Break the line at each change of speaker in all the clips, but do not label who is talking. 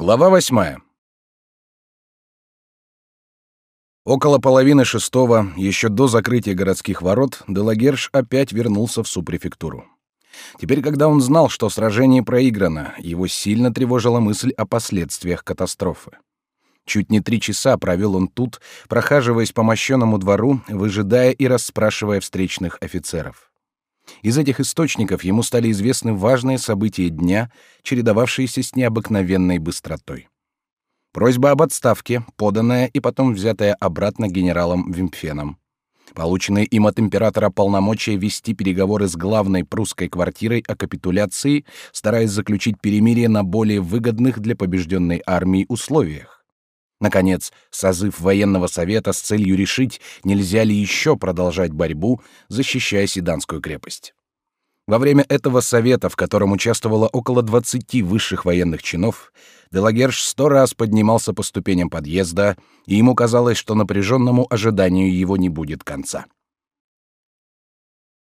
Глава восьмая. Около половины шестого, еще до закрытия городских ворот, Делагерш опять вернулся в супрефектуру. Теперь, когда он знал, что сражение проиграно, его сильно тревожила мысль о последствиях катастрофы. Чуть не три часа провел он тут, прохаживаясь по мощенному двору, выжидая и расспрашивая встречных офицеров. Из этих источников ему стали известны важные события дня, чередовавшиеся с необыкновенной быстротой. Просьба об отставке, поданная и потом взятая обратно генералом Вимпфеном. Полученные им от императора полномочия вести переговоры с главной прусской квартирой о капитуляции, стараясь заключить перемирие на более выгодных для побежденной армии условиях. Наконец, созыв военного совета с целью решить, нельзя ли еще продолжать борьбу, защищая Седанскую крепость. Во время этого совета, в котором участвовало около 20 высших военных чинов, Делагерш сто раз поднимался по ступеням подъезда, и ему казалось, что напряженному ожиданию его не будет конца.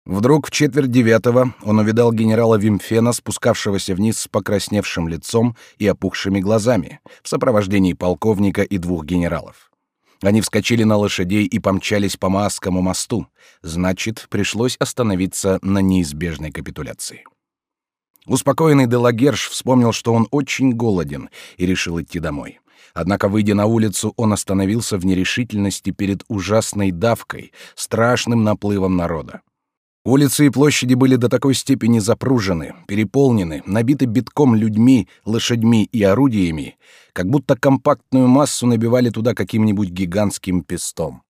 Вдруг в четверть девятого он увидал генерала Вимфена, спускавшегося вниз с покрасневшим лицом и опухшими глазами, в сопровождении полковника и двух генералов. Они вскочили на лошадей и помчались по Маасскому мосту. Значит, пришлось остановиться на неизбежной капитуляции. Успокоенный Делагерш вспомнил, что он очень голоден, и решил идти домой. Однако, выйдя на улицу, он остановился в нерешительности перед ужасной давкой, страшным наплывом народа. Улицы и площади были до такой степени запружены, переполнены, набиты битком людьми, лошадьми и орудиями, как будто компактную массу набивали туда каким-нибудь гигантским пестом.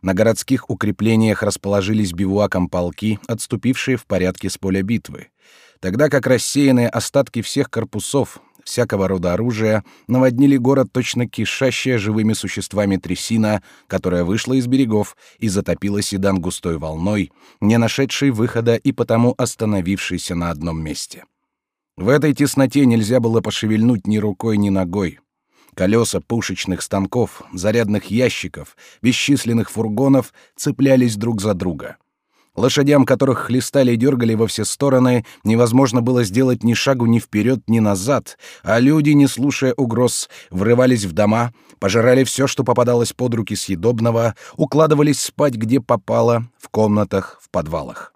На городских укреплениях расположились бивуаком полки, отступившие в порядке с поля битвы, тогда как рассеянные остатки всех корпусов, всякого рода оружия, наводнили город точно кишащая живыми существами трясина, которая вышла из берегов и затопила Седан густой волной, не нашедшей выхода и потому остановившейся на одном месте. В этой тесноте нельзя было пошевельнуть ни рукой, ни ногой. Колеса пушечных станков, зарядных ящиков, бесчисленных фургонов цеплялись друг за друга — Лошадям, которых хлестали и дергали во все стороны, невозможно было сделать ни шагу ни вперед, ни назад, а люди, не слушая угроз, врывались в дома, пожирали все, что попадалось под руки съедобного, укладывались спать где попало, в комнатах, в подвалах.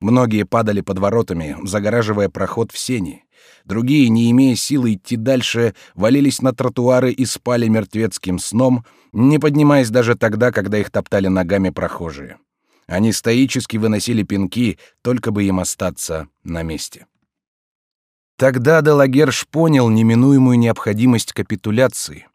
Многие падали под воротами, загораживая проход в сени. Другие, не имея силы идти дальше, валились на тротуары и спали мертвецким сном, не поднимаясь даже тогда, когда их топтали ногами прохожие. Они стоически выносили пинки, только бы им остаться на месте. Тогда Делагерш понял неминуемую необходимость капитуляции.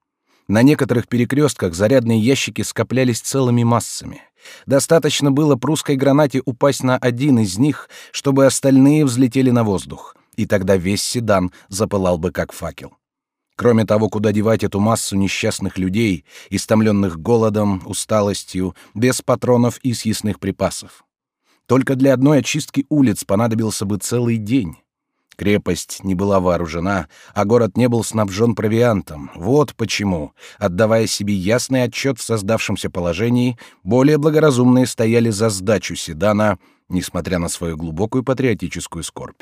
На некоторых перекрестках зарядные ящики скоплялись целыми массами. Достаточно было прусской гранате упасть на один из них, чтобы остальные взлетели на воздух, и тогда весь седан запылал бы как факел. Кроме того, куда девать эту массу несчастных людей, истомленных голодом, усталостью, без патронов и съестных припасов? Только для одной очистки улиц понадобился бы целый день. Крепость не была вооружена, а город не был снабжен провиантом. Вот почему, отдавая себе ясный отчет в создавшемся положении, более благоразумные стояли за сдачу Седана, несмотря на свою глубокую патриотическую скорбь.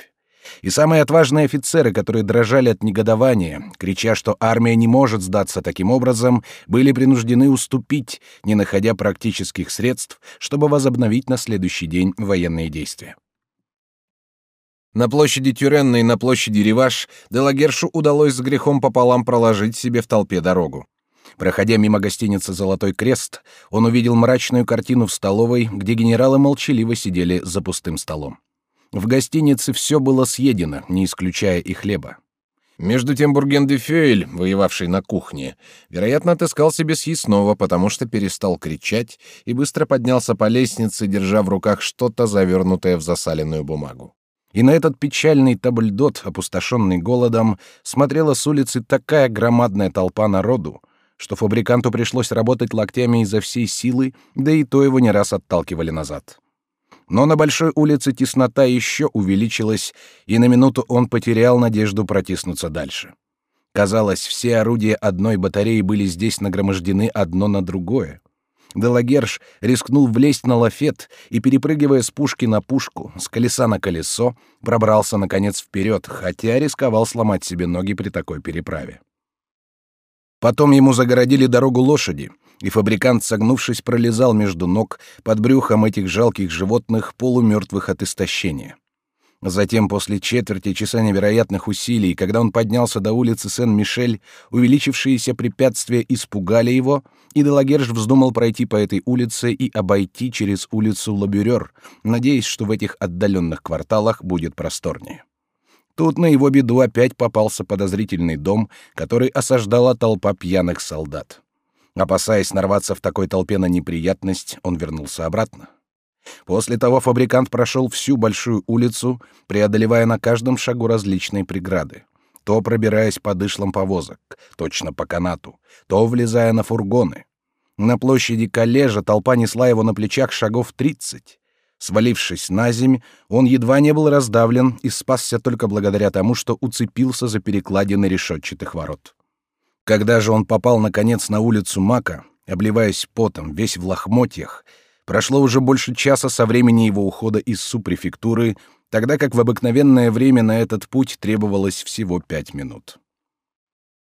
И самые отважные офицеры, которые дрожали от негодования, крича, что армия не может сдаться таким образом, были принуждены уступить, не находя практических средств, чтобы возобновить на следующий день военные действия. На площади Тюренна и на площади Реваш Делагершу удалось с грехом пополам проложить себе в толпе дорогу. Проходя мимо гостиницы «Золотой крест», он увидел мрачную картину в столовой, где генералы молчаливо сидели за пустым столом. В гостинице все было съедено, не исключая и хлеба. Между тем Бурген де Фюэль, воевавший на кухне, вероятно, отыскал себе съестного, потому что перестал кричать и быстро поднялся по лестнице, держа в руках что-то завернутое в засаленную бумагу. И на этот печальный табльдот, опустошенный голодом, смотрела с улицы такая громадная толпа народу, что фабриканту пришлось работать локтями изо всей силы, да и то его не раз отталкивали назад. Но на большой улице теснота еще увеличилась, и на минуту он потерял надежду протиснуться дальше. Казалось, все орудия одной батареи были здесь нагромождены одно на другое. Делагерш рискнул влезть на лафет и, перепрыгивая с пушки на пушку, с колеса на колесо, пробрался, наконец, вперед, хотя рисковал сломать себе ноги при такой переправе. Потом ему загородили дорогу лошади, и фабрикант, согнувшись, пролезал между ног под брюхом этих жалких животных, полумертвых от истощения. Затем, после четверти часа невероятных усилий, когда он поднялся до улицы Сен-Мишель, увеличившиеся препятствия испугали его, и Делагерж вздумал пройти по этой улице и обойти через улицу Лабюрер, надеясь, что в этих отдаленных кварталах будет просторнее. Тут на его беду опять попался подозрительный дом, который осаждала толпа пьяных солдат. Опасаясь нарваться в такой толпе на неприятность, он вернулся обратно. После того фабрикант прошел всю большую улицу, преодолевая на каждом шагу различные преграды. То пробираясь по дышлам повозок, точно по канату, то влезая на фургоны. На площади коллежа толпа несла его на плечах шагов тридцать. Свалившись на земь, он едва не был раздавлен и спасся только благодаря тому, что уцепился за перекладины решетчатых ворот. Когда же он попал, наконец, на улицу Мака, обливаясь потом, весь в лохмотьях, Прошло уже больше часа со времени его ухода из супрефектуры, тогда как в обыкновенное время на этот путь требовалось всего пять минут.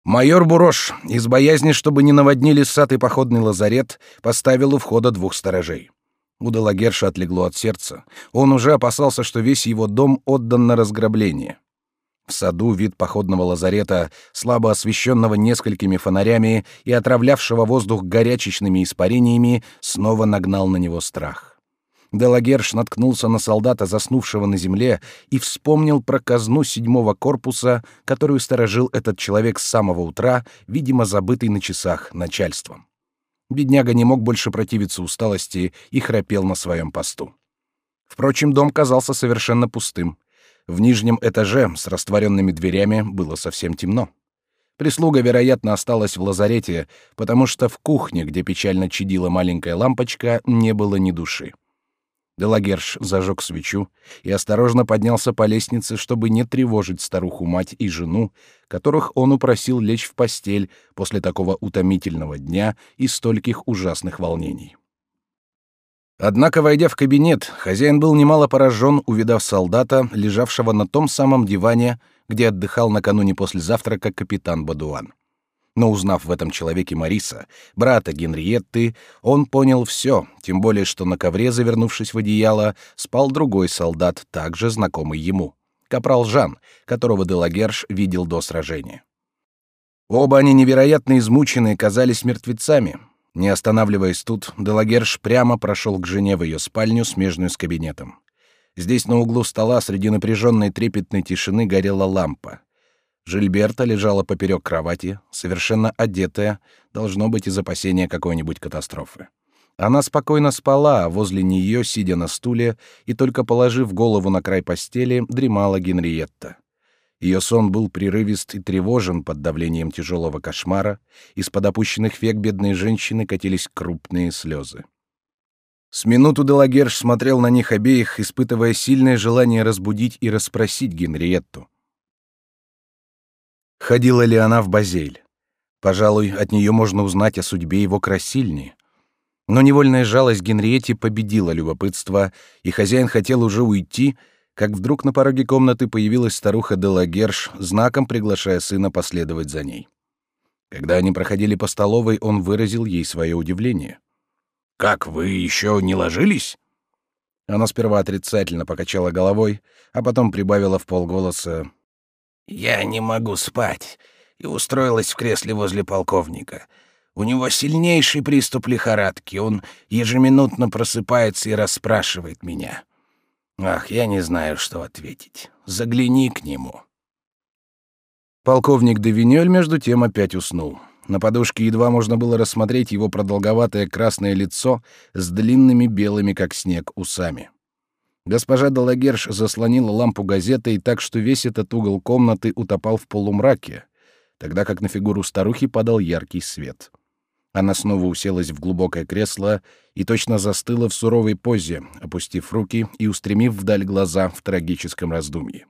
Майор Бурош, из боязни, чтобы не наводнили сад и походный лазарет, поставил у входа двух сторожей. У Делагерша отлегло от сердца. Он уже опасался, что весь его дом отдан на разграбление. В саду вид походного лазарета, слабо освещенного несколькими фонарями и отравлявшего воздух горячечными испарениями, снова нагнал на него страх. Делагерш наткнулся на солдата, заснувшего на земле, и вспомнил про казну седьмого корпуса, которую сторожил этот человек с самого утра, видимо, забытый на часах начальством. Бедняга не мог больше противиться усталости и храпел на своем посту. Впрочем, дом казался совершенно пустым. В нижнем этаже с растворенными дверями было совсем темно. Прислуга, вероятно, осталась в лазарете, потому что в кухне, где печально чадила маленькая лампочка, не было ни души. Делагерш зажег свечу и осторожно поднялся по лестнице, чтобы не тревожить старуху-мать и жену, которых он упросил лечь в постель после такого утомительного дня и стольких ужасных волнений. Однако, войдя в кабинет, хозяин был немало поражен, увидав солдата, лежавшего на том самом диване, где отдыхал накануне после завтрака капитан Бадуан. Но узнав в этом человеке Мариса, брата Генриетты, он понял все, тем более что на ковре, завернувшись в одеяло, спал другой солдат, также знакомый ему. Капрал Жан, которого Делагерш видел до сражения. Оба они невероятно измученные казались мертвецами, не останавливаясь тут, Делагерш прямо прошел к жене в ее спальню, смежную с кабинетом. Здесь на углу стола среди напряженной трепетной тишины горела лампа. Жильберта лежала поперек кровати, совершенно одетая, должно быть из опасения какой-нибудь катастрофы. Она спокойно спала, а возле нее, сидя на стуле и только положив голову на край постели, дремала Генриетта. Ее сон был прерывист и тревожен под давлением тяжелого кошмара, из-под опущенных век бедной женщины катились крупные слезы. С минуту Делагерш смотрел на них обеих, испытывая сильное желание разбудить и расспросить Генриетту. Ходила ли она в Базель? Пожалуй, от нее можно узнать о судьбе его красильни. Но невольная жалость Генриетте победила любопытство, и хозяин хотел уже уйти, как вдруг на пороге комнаты появилась старуха Делагерш, знаком приглашая сына последовать за ней. Когда они проходили по столовой, он выразил ей свое удивление. «Как, вы еще не ложились?» Она сперва отрицательно покачала головой, а потом прибавила в полголоса. «Я не могу спать», и устроилась в кресле возле полковника. У него сильнейший приступ лихорадки, он ежеминутно просыпается и расспрашивает меня. Ах, я не знаю, что ответить. Загляни к нему. Полковник Девинёль между тем опять уснул. На подушке едва можно было рассмотреть его продолговатое красное лицо с длинными белыми, как снег, усами. Госпожа Далагерш заслонила лампу газетой так, что весь этот угол комнаты утопал в полумраке, тогда как на фигуру старухи падал яркий свет. — она снова уселась в глубокое кресло и точно застыла в суровой позе, опустив руки и устремив вдаль глаза в трагическом раздумье.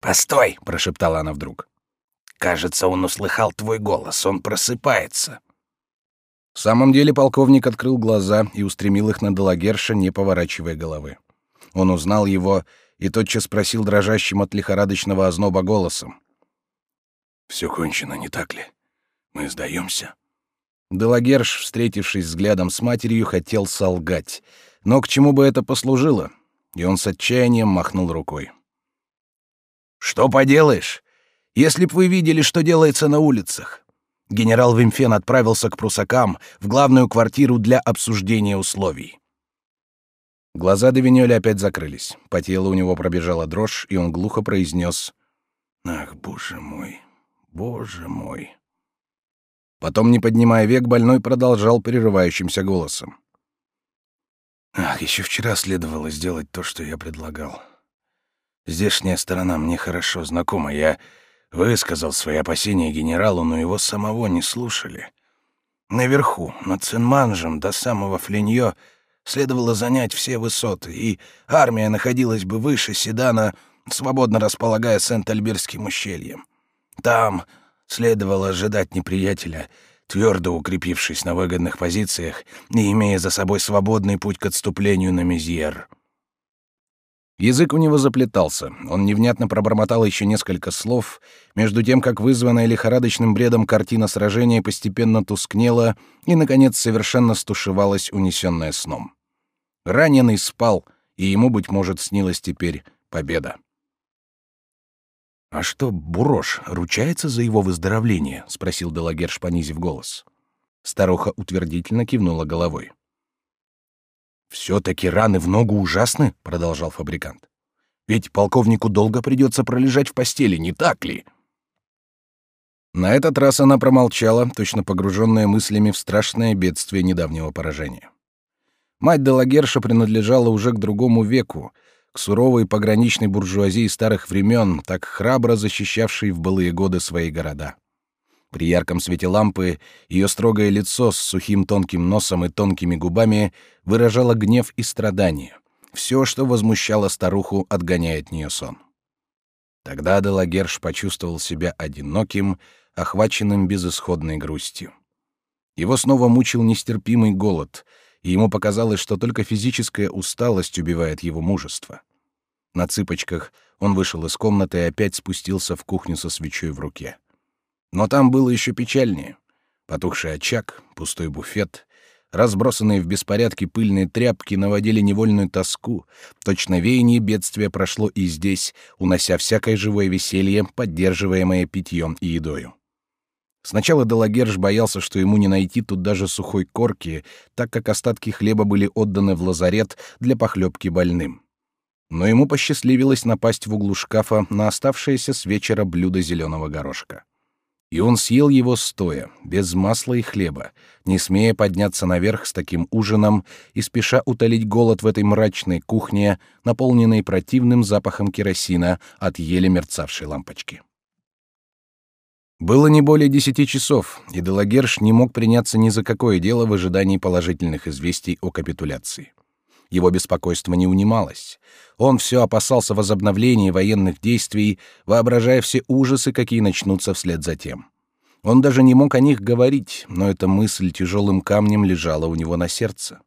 «Постой!» — прошептала она вдруг. «Кажется, он услыхал твой голос. Он просыпается». В самом деле полковник открыл глаза и устремил их на Делагерша, не поворачивая головы. Он узнал его и тотчас спросил дрожащим от лихорадочного озноба голосом. Все кончено, не так ли? Мы сдаемся. Делагерш, встретившись взглядом с матерью, хотел солгать. Но к чему бы это послужило? И он с отчаянием махнул рукой. «Что поделаешь? Если б вы видели, что делается на улицах!» Генерал Вимфен отправился к прусакам в главную квартиру для обсуждения условий. Глаза Девинёля опять закрылись. По телу у него пробежала дрожь, и он глухо произнес «Ах, боже мой, боже мой!» Потом, не поднимая век, больной продолжал прерывающимся голосом. «Ах, еще вчера следовало сделать то, что я предлагал. Здешняя сторона мне хорошо знакома. Я высказал свои опасения генералу, но его самого не слушали. Наверху, над Цинманжем, до самого Флиньо, следовало занять все высоты, и армия находилась бы выше Седана, свободно располагая Сент-Альбирским ущельем. Там следовало ожидать неприятеля, твердо укрепившись на выгодных позициях и имея за собой свободный путь к отступлению на Мезьер. Язык у него заплетался, он невнятно пробормотал еще несколько слов, между тем, как вызванная лихорадочным бредом картина сражения постепенно тускнела и, наконец, совершенно стушевалась, унесенная сном. Раненый спал, и ему, быть может, снилась теперь победа. «А что, Бурош ручается за его выздоровление?» — спросил Делагерш, понизив голос. Старуха утвердительно кивнула головой. «Все-таки раны в ногу ужасны», — продолжал фабрикант. «Ведь полковнику долго придется пролежать в постели, не так ли?» На этот раз она промолчала, точно погруженная мыслями в страшное бедствие недавнего поражения. Мать Делагерша принадлежала уже к другому веку, суровой пограничной буржуазии старых времен, так храбро защищавшей в былые годы свои города. При ярком свете лампы ее строгое лицо с сухим тонким носом и тонкими губами выражало гнев и страдание. Все, что возмущало старуху, отгоняя от нее сон. Тогда Делагерш почувствовал себя одиноким, охваченным безысходной грустью. Его снова мучил нестерпимый голод, и ему показалось, что только физическая усталость убивает его мужество. На цыпочках он вышел из комнаты и опять спустился в кухню со свечой в руке. Но там было еще печальнее. Потухший очаг, пустой буфет, разбросанные в беспорядке пыльные тряпки наводили невольную тоску. Точно веяние бедствия прошло и здесь, унося всякое живое веселье, поддерживаемое питьем и едою. Сначала Делагерш боялся, что ему не найти тут даже сухой корки, так как остатки хлеба были отданы в лазарет для похлебки больным. Но ему посчастливилось напасть в углу шкафа на оставшееся с вечера блюдо зеленого горошка. И он съел его стоя, без масла и хлеба, не смея подняться наверх с таким ужином и спеша утолить голод в этой мрачной кухне, наполненной противным запахом керосина от еле мерцавшей лампочки. Было не более десяти часов, и Делагерш не мог приняться ни за какое дело в ожидании положительных известий о капитуляции. Его беспокойство не унималось. Он все опасался возобновления военных действий, воображая все ужасы, какие начнутся вслед за тем. Он даже не мог о них говорить, но эта мысль тяжелым камнем лежала у него на сердце.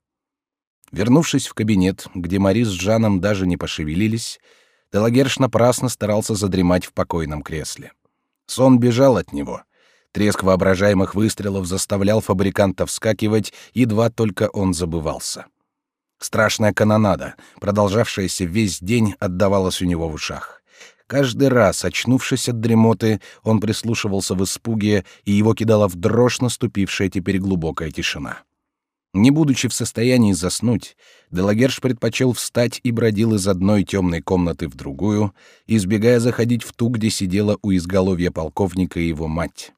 Вернувшись в кабинет, где Мари с Жаном даже не пошевелились, Делагерш напрасно старался задремать в покойном кресле. Сон бежал от него. Треск воображаемых выстрелов заставлял фабриканта вскакивать, едва только он забывался. Страшная канонада, продолжавшаяся весь день, отдавалась у него в ушах. Каждый раз, очнувшись от дремоты, он прислушивался в испуге, и его кидала в дрожь наступившая теперь глубокая тишина. Не будучи в состоянии заснуть, Делагерш предпочел встать и бродил из одной темной комнаты в другую, избегая заходить в ту, где сидела у изголовья полковника его мать.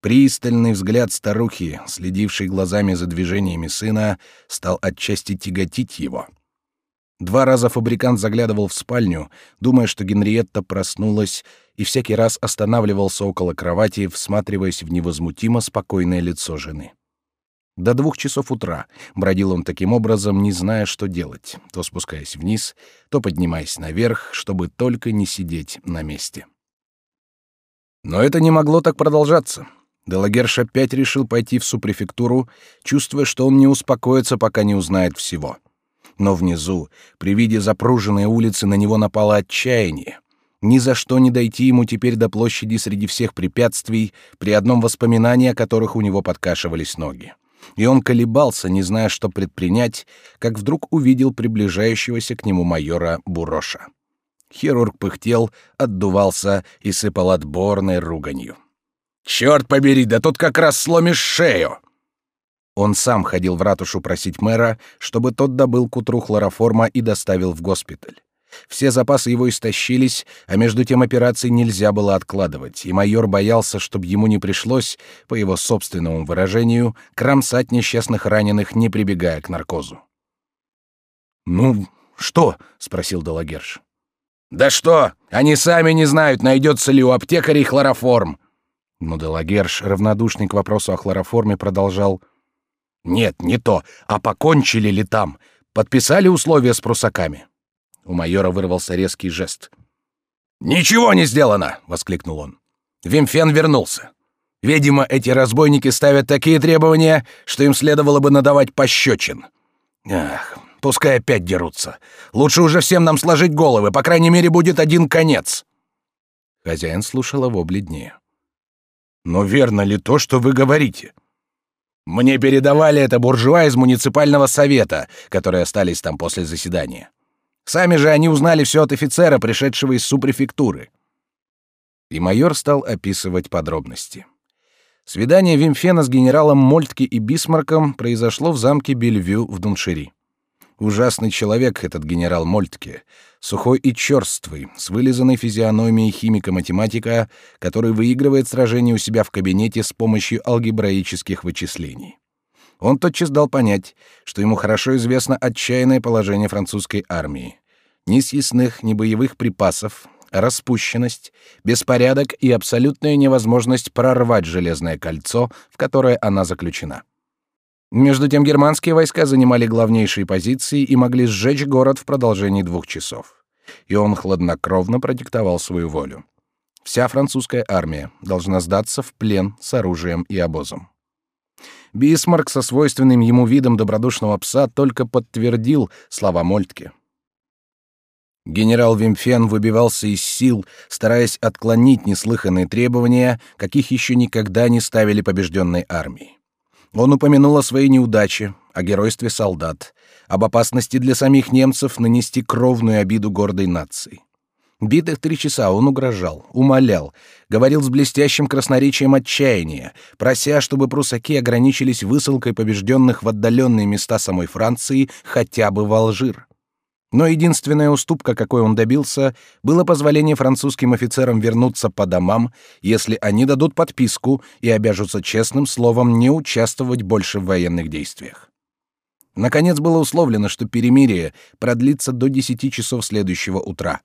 Пристальный взгляд старухи, следившей глазами за движениями сына, стал отчасти тяготить его. Два раза фабрикант заглядывал в спальню, думая, что Генриетта проснулась, и всякий раз останавливался около кровати, всматриваясь в невозмутимо спокойное лицо жены. До двух часов утра бродил он таким образом, не зная, что делать, то спускаясь вниз, то поднимаясь наверх, чтобы только не сидеть на месте. Но это не могло так продолжаться. Делагерш опять решил пойти в супрефектуру, чувствуя, что он не успокоится, пока не узнает всего. Но внизу, при виде запруженной улицы, на него напало отчаяние. Ни за что не дойти ему теперь до площади среди всех препятствий, при одном воспоминании о которых у него подкашивались ноги. И он колебался, не зная, что предпринять, как вдруг увидел приближающегося к нему майора Буроша. Хирург пыхтел, отдувался и сыпал отборной руганью. «Черт побери, да тут как раз сломишь шею!» Он сам ходил в ратушу просить мэра, чтобы тот добыл к утру хлороформа и доставил в госпиталь. Все запасы его истощились, а между тем операции нельзя было откладывать, и майор боялся, чтобы ему не пришлось, по его собственному выражению, кромсать несчастных раненых, не прибегая к наркозу. «Ну, что?» — спросил Долагерш. «Да что? Они сами не знают, найдется ли у аптекарей хлороформ!» Но Делагерш, равнодушный к вопросу о хлороформе, продолжал. «Нет, не то. А покончили ли там? Подписали условия с прусаками?» У майора вырвался резкий жест. «Ничего не сделано!» — воскликнул он. Вимфен вернулся. Видимо, эти разбойники ставят такие требования, что им следовало бы надавать пощечин. Ах, Пускай опять дерутся. Лучше уже всем нам сложить головы, по крайней мере, будет один конец. Хозяин слушал его бледнее. Но верно ли то, что вы говорите? Мне передавали это буржуа из муниципального совета, которые остались там после заседания. Сами же они узнали все от офицера, пришедшего из супрефектуры. И майор стал описывать подробности. Свидание Вимфена с генералом Мольтке и Бисмарком произошло в замке Бельвю в Дуншири. Ужасный человек этот генерал Мольтке, сухой и черствый, с вылизанной физиономией химика-математика, который выигрывает сражение у себя в кабинете с помощью алгебраических вычислений. Он тотчас дал понять, что ему хорошо известно отчаянное положение французской армии. Ни съестных, ни боевых припасов, распущенность, беспорядок и абсолютная невозможность прорвать железное кольцо, в которое она заключена. Между тем германские войска занимали главнейшие позиции и могли сжечь город в продолжении двух часов. И он хладнокровно продиктовал свою волю. Вся французская армия должна сдаться в плен с оружием и обозом. Бисмарк со свойственным ему видом добродушного пса только подтвердил слова Мольтке. Генерал Вимфен выбивался из сил, стараясь отклонить неслыханные требования, каких еще никогда не ставили побежденной армии. Он упомянул о своей неудаче, о геройстве солдат, об опасности для самих немцев нанести кровную обиду гордой нации. Битых три часа он угрожал, умолял, говорил с блестящим красноречием отчаяния, прося, чтобы прусаки ограничились высылкой побежденных в отдаленные места самой Франции, хотя бы в Алжир. Но единственная уступка, какой он добился, было позволение французским офицерам вернуться по домам, если они дадут подписку и обяжутся честным словом не участвовать больше в военных действиях. Наконец было условлено, что перемирие продлится до 10 часов следующего утра.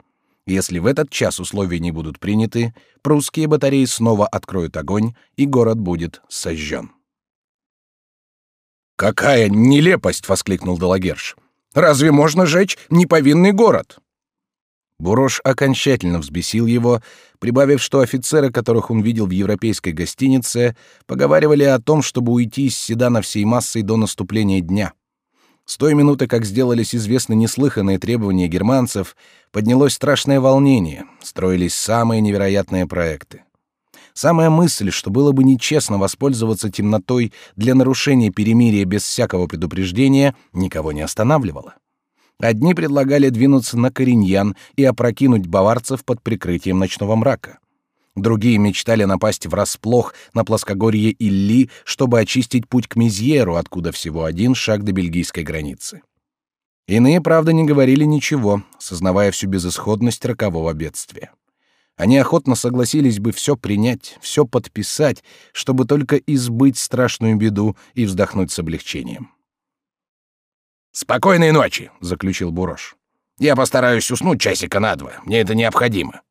Если в этот час условия не будут приняты, прусские батареи снова откроют огонь, и город будет сожжен. «Какая нелепость!» — воскликнул Делагерш. Разве можно жечь неповинный город? Бурош окончательно взбесил его, прибавив, что офицеры, которых он видел в европейской гостинице, поговаривали о том, чтобы уйти из Седана всей массой до наступления дня. С той минуты, как сделались известны неслыханные требования германцев, поднялось страшное волнение, строились самые невероятные проекты. Самая мысль, что было бы нечестно воспользоваться темнотой для нарушения перемирия без всякого предупреждения, никого не останавливала. Одни предлагали двинуться на Кориньян и опрокинуть баварцев под прикрытием ночного мрака. Другие мечтали напасть врасплох на плоскогорье Илли, чтобы очистить путь к Мизьеру, откуда всего один шаг до бельгийской границы. Иные, правда, не говорили ничего, сознавая всю безысходность рокового бедствия. Они охотно согласились бы все принять, все подписать, чтобы только избыть страшную беду и вздохнуть с облегчением. «Спокойной ночи», — заключил Бурош. «Я постараюсь уснуть часика на два. Мне это необходимо».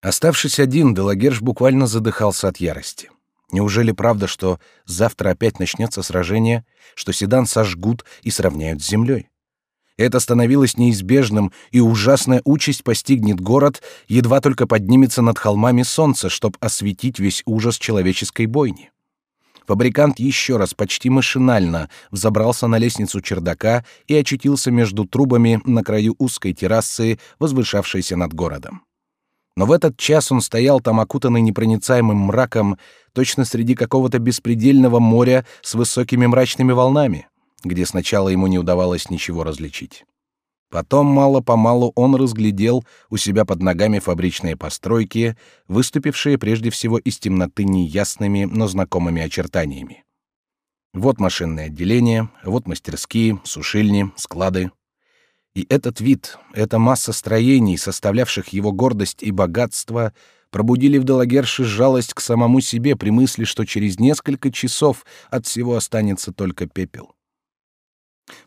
Оставшись один, Делагерш буквально задыхался от ярости. Неужели правда, что завтра опять начнется сражение, что Седан сожгут и сравняют с землей? Это становилось неизбежным, и ужасная участь постигнет город, едва только поднимется над холмами солнце, чтобы осветить весь ужас человеческой бойни. Фабрикант еще раз почти машинально взобрался на лестницу чердака и очутился между трубами на краю узкой террасы, возвышавшейся над городом. Но в этот час он стоял там окутанный непроницаемым мраком, точно среди какого-то беспредельного моря с высокими мрачными волнами, где сначала ему не удавалось ничего различить. Потом мало-помалу он разглядел у себя под ногами фабричные постройки, выступившие прежде всего из темноты неясными, но знакомыми очертаниями. Вот машинное отделение, вот мастерские, сушильни, склады. И этот вид, эта масса строений, составлявших его гордость и богатство, пробудили в Делагерше жалость к самому себе при мысли, что через несколько часов от всего останется только пепел.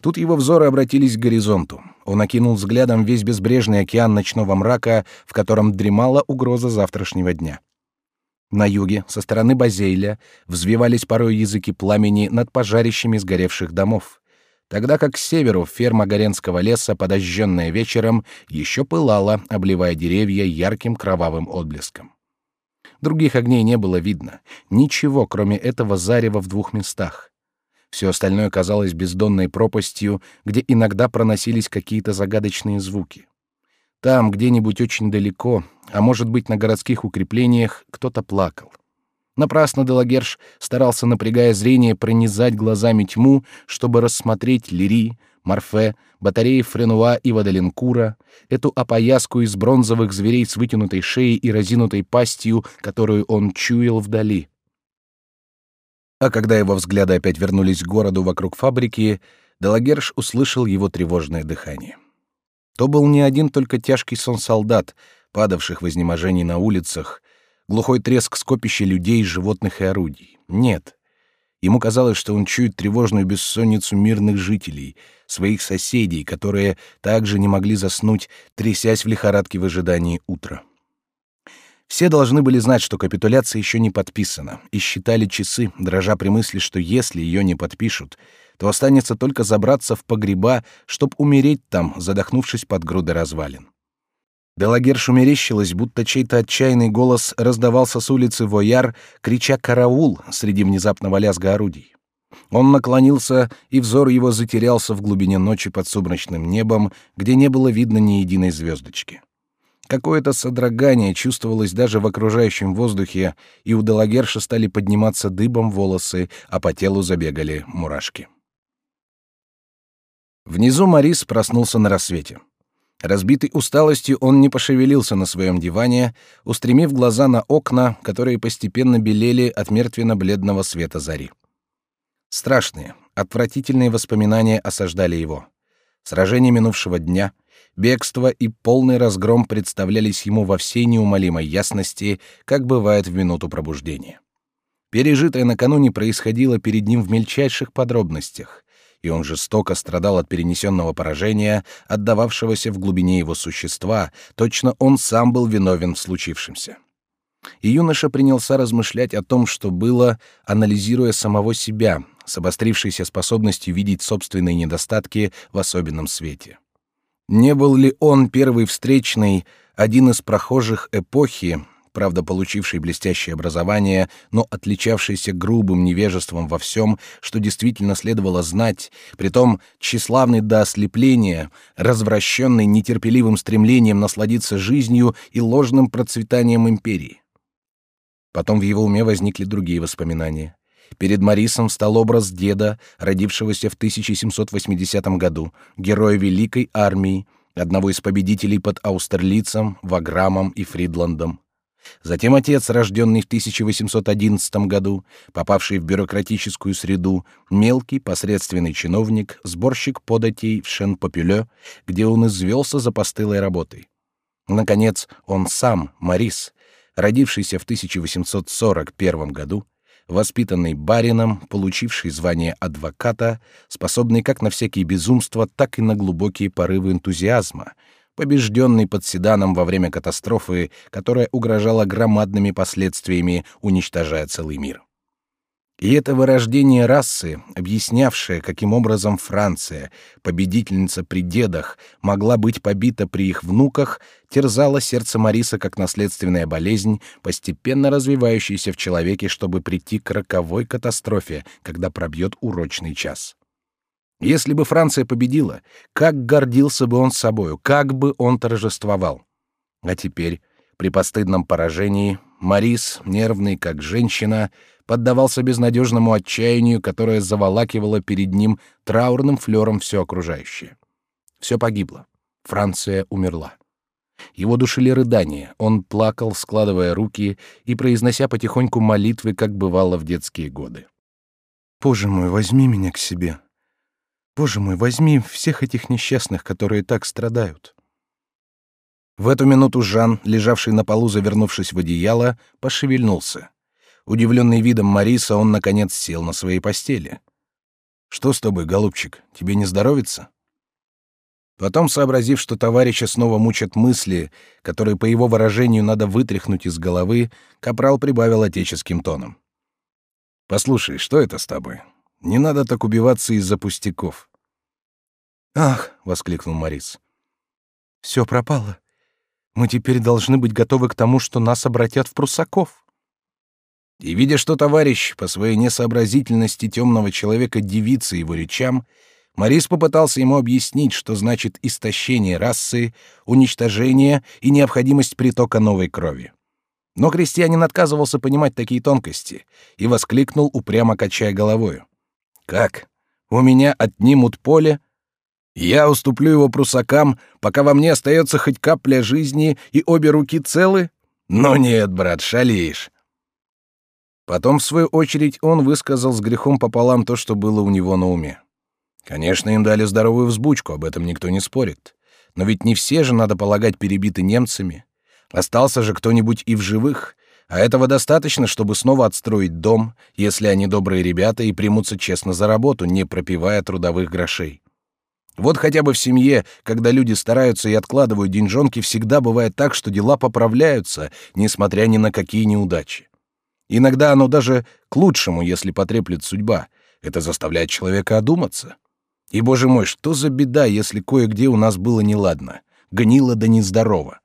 Тут его взоры обратились к горизонту. Он окинул взглядом весь безбрежный океан ночного мрака, в котором дремала угроза завтрашнего дня. На юге, со стороны Базейля, взвивались порой языки пламени над пожарищами сгоревших домов, тогда как к северу ферма Горенского леса, подожженная вечером, еще пылала, обливая деревья ярким кровавым отблеском. Других огней не было видно, ничего, кроме этого зарева в двух местах. Все остальное казалось бездонной пропастью, где иногда проносились какие-то загадочные звуки. Там, где-нибудь очень далеко, а может быть на городских укреплениях, кто-то плакал. Напрасно Делагерш старался, напрягая зрение, пронизать глазами тьму, чтобы рассмотреть Лири, Морфе, батареи Френуа и Вадаленкура, эту опояску из бронзовых зверей с вытянутой шеей и разинутой пастью, которую он чуял вдали. А когда его взгляды опять вернулись к городу вокруг фабрики, Делагерш услышал его тревожное дыхание. То был не один только тяжкий сон солдат, падавших в изнеможении на улицах, глухой треск скопища людей, животных и орудий. Нет. Ему казалось, что он чует тревожную бессонницу мирных жителей, своих соседей, которые также не могли заснуть, трясясь в лихорадке в ожидании утра. Все должны были знать, что капитуляция еще не подписана, и считали часы, дрожа при мысли, что если ее не подпишут, то останется только забраться в погреба, чтоб умереть там, задохнувшись под грудой развалин. Делагершу мерещилось, будто чей-то отчаянный голос раздавался с улицы Вояр, крича «Караул!» среди внезапного лязга орудий. Он наклонился, и взор его затерялся в глубине ночи под сумрачным небом, где не было видно ни единой звездочки. Какое-то содрогание чувствовалось даже в окружающем воздухе, и у Делагерша стали подниматься дыбом волосы, а по телу забегали мурашки. Внизу Марис проснулся на рассвете. Разбитый усталостью, он не пошевелился на своем диване, устремив глаза на окна, которые постепенно белели от мертвенно-бледного света зари. Страшные, отвратительные воспоминания осаждали его. Сражение минувшего дня, Бегство и полный разгром представлялись ему во всей неумолимой ясности, как бывает в минуту пробуждения. Пережитое накануне происходило перед ним в мельчайших подробностях, и он жестоко страдал от перенесенного поражения, отдававшегося в глубине его существа, точно он сам был виновен в случившемся. И юноша принялся размышлять о том, что было, анализируя самого себя, с обострившейся способностью видеть собственные недостатки в особенном свете. Не был ли он первый встречный, один из прохожих эпохи, правда, получивший блестящее образование, но отличавшийся грубым невежеством во всем, что действительно следовало знать, притом тщеславный до ослепления, развращенный нетерпеливым стремлением насладиться жизнью и ложным процветанием империи. Потом в его уме возникли другие воспоминания. Перед Марисом встал образ деда, родившегося в 1780 году, героя Великой армии, одного из победителей под Аустерлицем, Ваграмом и Фридландом. Затем отец, рожденный в 1811 году, попавший в бюрократическую среду, мелкий посредственный чиновник, сборщик податей в Шен-Попюле, где он извелся за постылой работой. Наконец, он сам, Марис, родившийся в 1841 году, воспитанный барином, получивший звание адвоката, способный как на всякие безумства, так и на глубокие порывы энтузиазма, побежденный под седаном во время катастрофы, которая угрожала громадными последствиями, уничтожая целый мир. И это вырождение расы, объяснявшее, каким образом Франция, победительница при дедах, могла быть побита при их внуках, терзало сердце Мариса как наследственная болезнь, постепенно развивающаяся в человеке, чтобы прийти к роковой катастрофе, когда пробьет урочный час. Если бы Франция победила, как гордился бы он собою, как бы он торжествовал. А теперь, при постыдном поражении, Марис, нервный как женщина, поддавался безнадежному отчаянию, которое заволакивало перед ним траурным флером все окружающее. Все погибло. Франция умерла. Его душили рыдания, он плакал, складывая руки и произнося потихоньку молитвы, как бывало в детские годы. «Боже мой, возьми меня к себе. Боже мой, возьми всех этих несчастных, которые так страдают». В эту минуту Жан, лежавший на полу, завернувшись в одеяло, пошевельнулся. Удивленный видом Мариса, он наконец сел на своей постели. Что с тобой, голубчик? Тебе не здоровится? Потом, сообразив, что товарища снова мучат мысли, которые по его выражению надо вытряхнуть из головы, капрал прибавил отеческим тоном: "Послушай, что это с тобой? Не надо так убиваться из-за пустяков". "Ах", воскликнул Марис. «Все пропало. Мы теперь должны быть готовы к тому, что нас обратят в прусаков". И видя, что товарищ по своей несообразительности темного человека дивится его речам, Морис попытался ему объяснить, что значит истощение расы, уничтожение и необходимость притока новой крови. Но крестьянин отказывался понимать такие тонкости и воскликнул, упрямо качая головою. «Как? У меня отнимут поле? Я уступлю его прусакам, пока во мне остается хоть капля жизни и обе руки целы? Но нет, брат, шалеешь. Потом, в свою очередь, он высказал с грехом пополам то, что было у него на уме. Конечно, им дали здоровую взбучку, об этом никто не спорит. Но ведь не все же, надо полагать, перебиты немцами. Остался же кто-нибудь и в живых, а этого достаточно, чтобы снова отстроить дом, если они добрые ребята и примутся честно за работу, не пропивая трудовых грошей. Вот хотя бы в семье, когда люди стараются и откладывают деньжонки, всегда бывает так, что дела поправляются, несмотря ни на какие неудачи. Иногда оно даже к лучшему, если потреплет судьба. Это заставляет человека одуматься. И, боже мой, что за беда, если кое-где у нас было неладно, гнило да нездорово.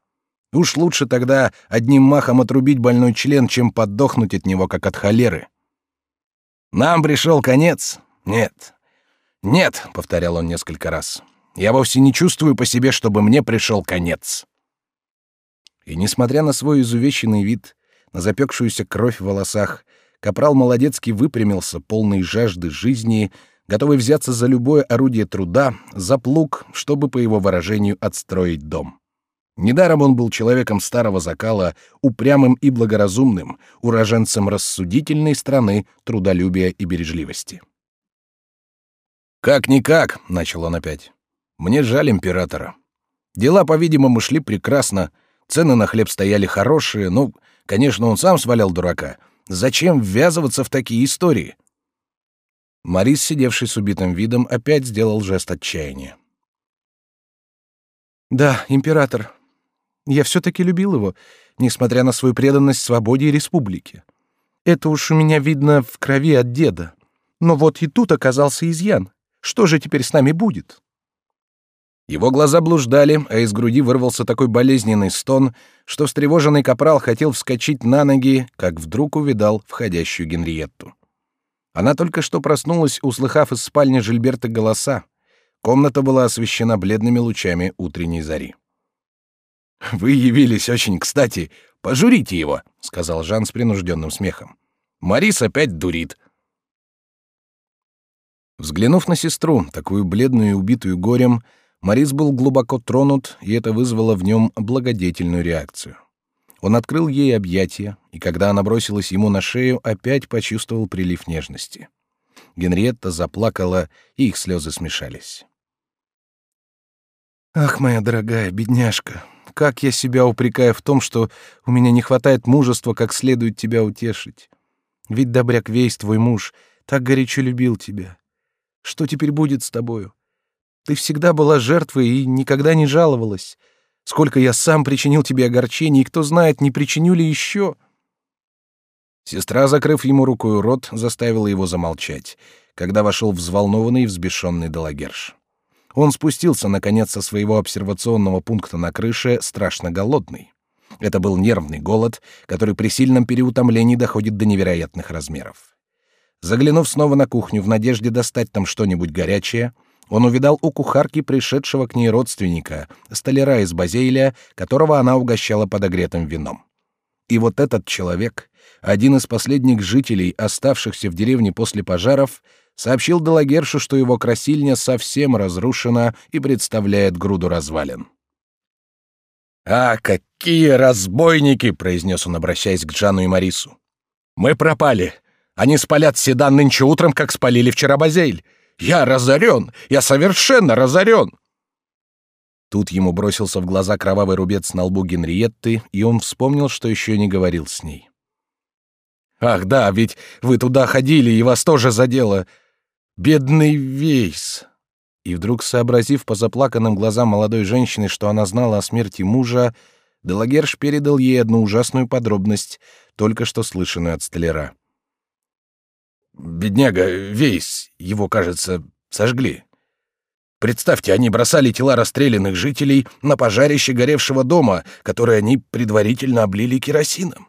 Уж лучше тогда одним махом отрубить больной член, чем подохнуть от него, как от холеры. Нам пришел конец? Нет. Нет, повторял он несколько раз. Я вовсе не чувствую по себе, чтобы мне пришел конец. И несмотря на свой изувеченный вид, на запекшуюся кровь в волосах, капрал Молодецкий выпрямился, полный жажды жизни, готовый взяться за любое орудие труда, за плуг, чтобы, по его выражению, отстроить дом. Недаром он был человеком старого закала, упрямым и благоразумным, уроженцем рассудительной страны трудолюбия и бережливости. «Как-никак», — начал он опять, — «мне жаль императора. Дела, по-видимому, шли прекрасно, цены на хлеб стояли хорошие, ну, Конечно, он сам свалял дурака. Зачем ввязываться в такие истории? Морис, сидевший с убитым видом, опять сделал жест отчаяния. Да, император. Я все-таки любил его, несмотря на свою преданность свободе и республике. Это уж у меня видно в крови от деда. Но вот и тут оказался изъян. Что же теперь с нами будет? Его глаза блуждали, а из груди вырвался такой болезненный стон, что встревоженный капрал хотел вскочить на ноги, как вдруг увидал входящую Генриетту. Она только что проснулась, услыхав из спальни Жильберта голоса. Комната была освещена бледными лучами утренней зари. «Вы явились очень кстати. Пожурите его», — сказал Жан с принужденным смехом. «Марис опять дурит». Взглянув на сестру, такую бледную и убитую горем, Морис был глубоко тронут, и это вызвало в нем благодетельную реакцию. Он открыл ей объятия, и когда она бросилась ему на шею, опять почувствовал прилив нежности. Генриетта заплакала, и их слезы смешались. «Ах, моя дорогая бедняжка, как я себя упрекаю в том, что у меня не хватает мужества как следует тебя утешить. Ведь добряк весь твой муж так горячо любил тебя. Что теперь будет с тобою? Ты всегда была жертвой и никогда не жаловалась. Сколько я сам причинил тебе огорчений, и кто знает, не причиню ли еще. Сестра, закрыв ему рукой рот, заставила его замолчать, когда вошел взволнованный и взбешенный Делагерш. Он спустился, наконец, со своего обсервационного пункта на крыше, страшно голодный. Это был нервный голод, который при сильном переутомлении доходит до невероятных размеров. Заглянув снова на кухню в надежде достать там что-нибудь горячее, он увидал у кухарки пришедшего к ней родственника, столяра из Базейля, которого она угощала подогретым вином. И вот этот человек, один из последних жителей, оставшихся в деревне после пожаров, сообщил Делагершу, что его красильня совсем разрушена и представляет груду развалин. «А, какие разбойники!» — произнес он, обращаясь к Джану и Марису. «Мы пропали. Они спалят седан нынче утром, как спалили вчера Базель. Я разорен! Я совершенно разорен!» Тут ему бросился в глаза кровавый рубец на лбу Генриетты, и он вспомнил, что еще не говорил с ней. «Ах да, ведь вы туда ходили, и вас тоже задело. Бедный Вейс!» И вдруг, сообразив по заплаканным глазам молодой женщины, что она знала о смерти мужа, Делагерш передал ей одну ужасную подробность, только что слышанную от столяра. Бедняга Вейс, его, кажется, сожгли. Представьте, они бросали тела расстрелянных жителей на пожарище горевшего дома, которое они предварительно облили керосином.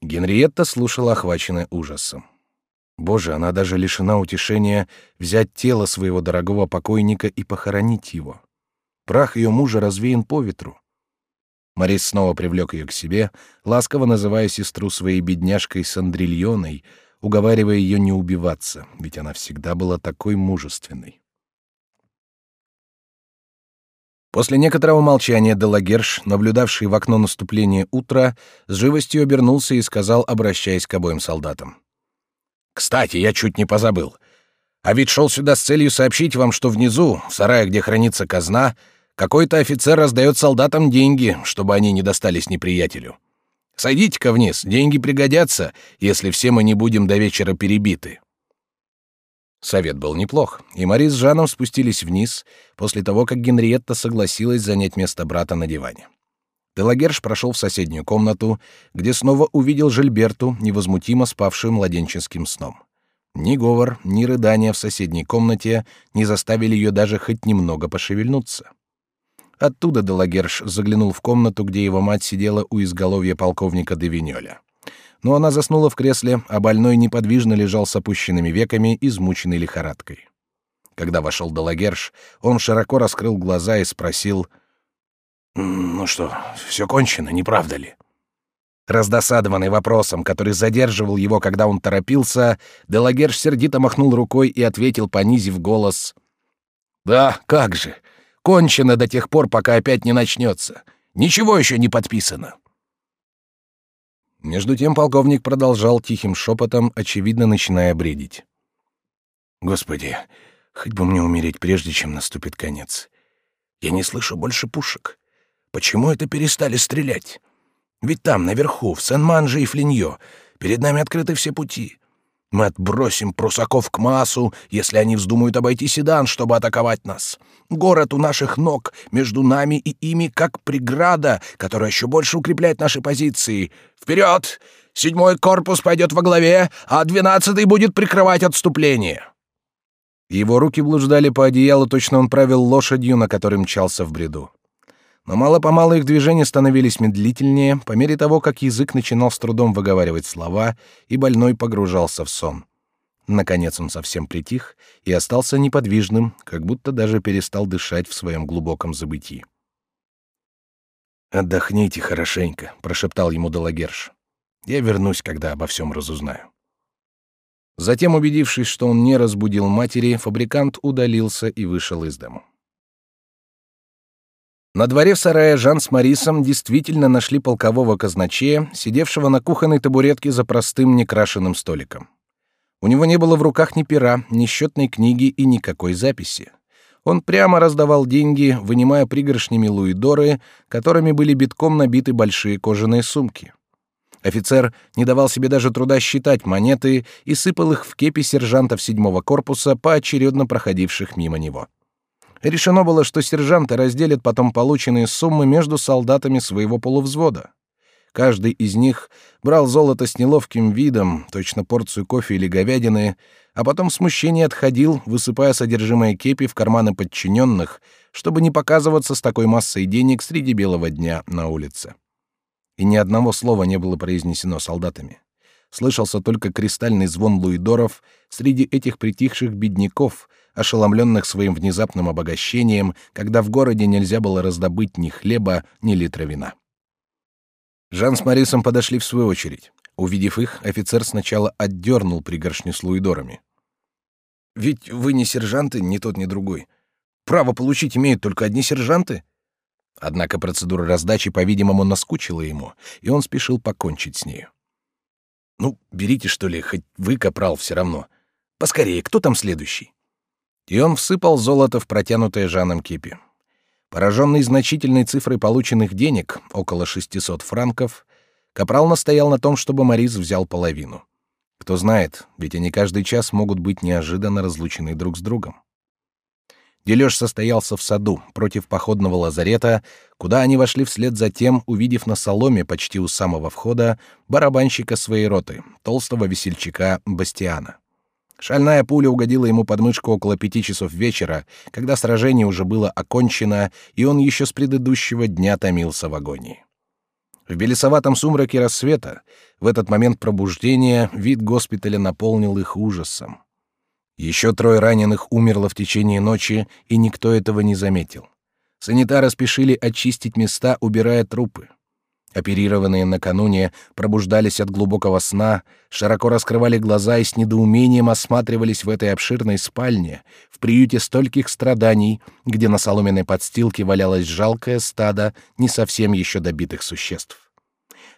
Генриетта слушала, охваченная ужасом. Боже, она даже лишена утешения взять тело своего дорогого покойника и похоронить его. Прах ее мужа развеян по ветру. Морис снова привлек ее к себе, ласково называя сестру своей бедняжкой Сандрильоной, уговаривая ее не убиваться, ведь она всегда была такой мужественной. После некоторого молчания Делагерш, наблюдавший в окно наступления утра, с живостью обернулся и сказал, обращаясь к обоим солдатам. «Кстати, я чуть не позабыл. А ведь шел сюда с целью сообщить вам, что внизу, в сарае, где хранится казна, какой-то офицер раздает солдатам деньги, чтобы они не достались неприятелю. Сойдите-ка вниз, деньги пригодятся, если все мы не будем до вечера перебиты». Совет был неплох, и Мари с Жаном спустились вниз после того, как Генриетта согласилась занять место брата на диване. Делагерш прошел в соседнюю комнату, где снова увидел Жильберту, невозмутимо спавшую младенческим сном. Ни говор, ни рыдания в соседней комнате не заставили ее даже хоть немного пошевельнуться. Оттуда Делагерш заглянул в комнату, где его мать сидела у изголовья полковника Девинёля. Но она заснула в кресле, а больной неподвижно лежал с опущенными веками, измученный лихорадкой. Когда вошел Делагерш, он широко раскрыл глаза и спросил, «Ну что, все кончено, не правда ли?» Раздосадованный вопросом, который задерживал его, когда он торопился, Делагерш сердито махнул рукой и ответил, понизив голос, «Да, как же! Кончено до тех пор, пока опять не начнется. Ничего еще не подписано. Между тем полковник продолжал тихим шепотом, очевидно, начиная бредить. Господи, хоть бы мне умереть, прежде чем наступит конец. Я не слышу больше пушек. Почему это перестали стрелять? Ведь там, наверху, в Сен-Манже и Флиньо, перед нами открыты все пути. Мы отбросим прусаков к массу, если они вздумают обойти Седан, чтобы атаковать нас. Город у наших ног, между нами и ими, как преграда, которая еще больше укрепляет наши позиции. Вперед! Седьмой корпус пойдет во главе, а двенадцатый будет прикрывать отступление. Его руки блуждали по одеялу, точно он правил лошадью, на которой мчался в бреду но мало-помалу их движения становились медлительнее по мере того, как язык начинал с трудом выговаривать слова, и больной погружался в сон. Наконец он совсем притих и остался неподвижным, как будто даже перестал дышать в своем глубоком забытии. «Отдохните хорошенько», — прошептал ему Делагерш. «Я вернусь, когда обо всем разузнаю». Затем, убедившись, что он не разбудил матери, фабрикант удалился и вышел из дому. На дворе в сарае Жан с Марисом действительно нашли полкового казначея, сидевшего на кухонной табуретке за простым некрашенным столиком. У него не было в руках ни пера, ни счетной книги и никакой записи. Он прямо раздавал деньги, вынимая пригоршнями луидоры, которыми были битком набиты большие кожаные сумки. Офицер не давал себе даже труда считать монеты и сыпал их в кепи сержантов седьмого корпуса, поочередно проходивших мимо него. Решено было, что сержанты разделят потом полученные суммы между солдатами своего полувзвода. Каждый из них брал золото с неловким видом, точно порцию кофе или говядины, а потом в смущении отходил, высыпая содержимое кепи в карманы подчиненных, чтобы не показываться с такой массой денег среди белого дня на улице. И ни одного слова не было произнесено солдатами. Слышался только кристальный звон луидоров среди этих притихших бедняков, ошеломленных своим внезапным обогащением, когда в городе нельзя было раздобыть ни хлеба, ни литра вина. Жан с Марисом подошли в свою очередь. Увидев их, офицер сначала отдернул пригоршню с луидорами. «Ведь вы не сержанты, ни тот, ни другой. Право получить имеют только одни сержанты?» Однако процедура раздачи, по-видимому, наскучила ему, и он спешил покончить с нею. «Ну, берите, что ли, хоть вы, капрал, все равно. Поскорее, кто там следующий?» И он всыпал золото в протянутое Жаном кипи. Пораженный значительной цифрой полученных денег, около 600 франков, Капрал настоял на том, чтобы Морис взял половину. Кто знает, ведь они каждый час могут быть неожиданно разлучены друг с другом. Дележ состоялся в саду, против походного лазарета, куда они вошли вслед за тем, увидев на соломе почти у самого входа барабанщика своей роты, толстого весельчака Бастиана. Шальная пуля угодила ему под мышку около пяти часов вечера, когда сражение уже было окончено, и он еще с предыдущего дня томился в агонии. В белесоватом сумраке рассвета, в этот момент пробуждения, вид госпиталя наполнил их ужасом. Еще трое раненых умерло в течение ночи, и никто этого не заметил. Санитары спешили очистить места, убирая трупы. Оперированные накануне пробуждались от глубокого сна, широко раскрывали глаза и с недоумением осматривались в этой обширной спальне, в приюте стольких страданий, где на соломенной подстилке валялось жалкое стадо не совсем еще добитых существ.